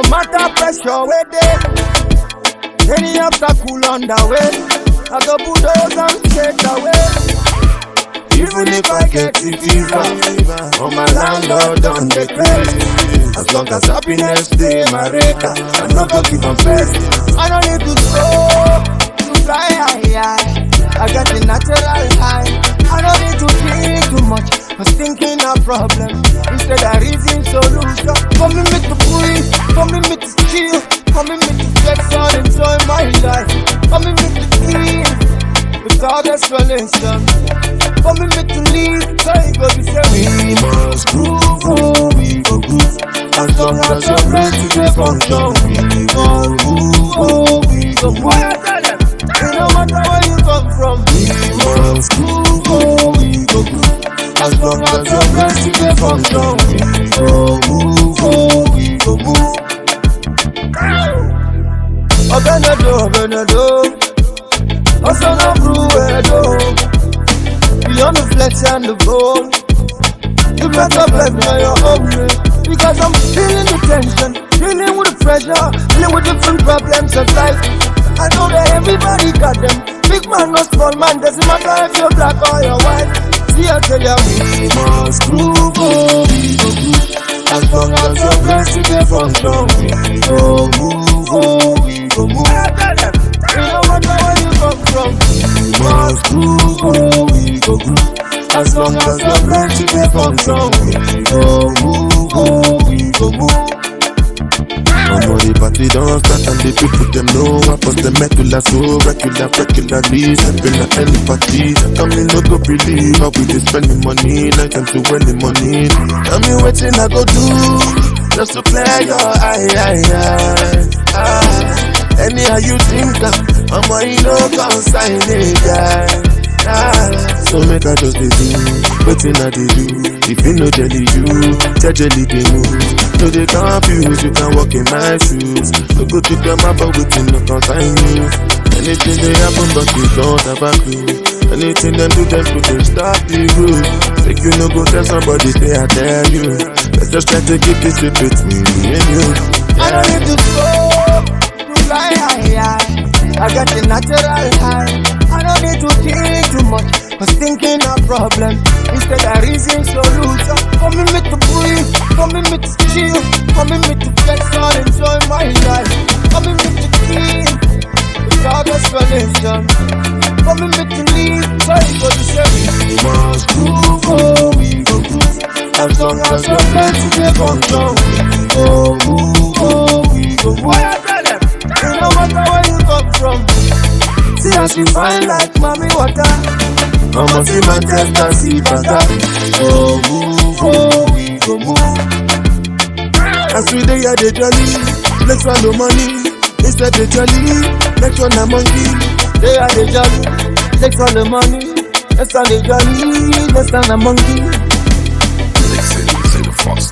pressure way there. Any obstacle on the way, I go bulldoze and straight away. Even if I get the fever, on my landlord on the crazy. As long as happiness stay my radar, I'm not gonna give best. I don't need to slow to fly high. I got the natural high. I don't need to think too much. I was thinking a problem without explanation. For me, me to leave, go be say we must groove, oh, we go groove. As long as you're ready to function, we go move, oh, we go move. It no matter where you come from, we must groove, oh, we go groove. As long as you're ready to function, we go move, oh, we go move. Obenado, Obenado, Osana Bruedo, oh. beyond the flesh and the bone. You better bless me your own way, because I'm feeling the tension, feeling with the pressure, dealing with different problems of life. I know that everybody got them. Big man, no small man, doesn't matter if you're black or you're white. See, I tell you, we must oh, we. As long as you're blessed to get function, we go move, As long as you're blessed to get function, we go move, oh, we go move. Omo the party don't start and the people them know I post the medulla so regular, regularly Stepping at any party Come in no go believe how we dey spending money Like them to any money Tell me wetin I go do Just to clear your eye, eye, eye, ah. Anyhow you think Omo you no consign it, guy Ah, so make I just do wetin I dey do. If you no jelly you, jejely dey move. No dey confuse, you can walk in my shoes. No go to them about wetin no concern you. Anything dey happen but you don't have a clue. Anything them do them could dey stop the road. Make you no go tell somebody say I tell you. Let's just try to keep this secret me and you. I don't need to go to high, high. I got the natural high. I don't need to think too much. Cause thinking a problem instead of reason solution. Me, me to breathe, me, me to chill, me, me to flex and enjoy my life. For me, me to feel without explanation. For me, me to leave, so it go to say we must groove, oh, we go groove. As long as you're blessed to get function, we go move, oh, we go move. No matter where you come from. See how she fine like mommy water. I must see my test I see baga. Oh, move, oh, we go move. As we day at the jolly, let's run no money. It's at the jolly, let's run a monkey. They are the jolly, let's run the money. Let's run the jolly, let's run a monkey. Listen, say the first.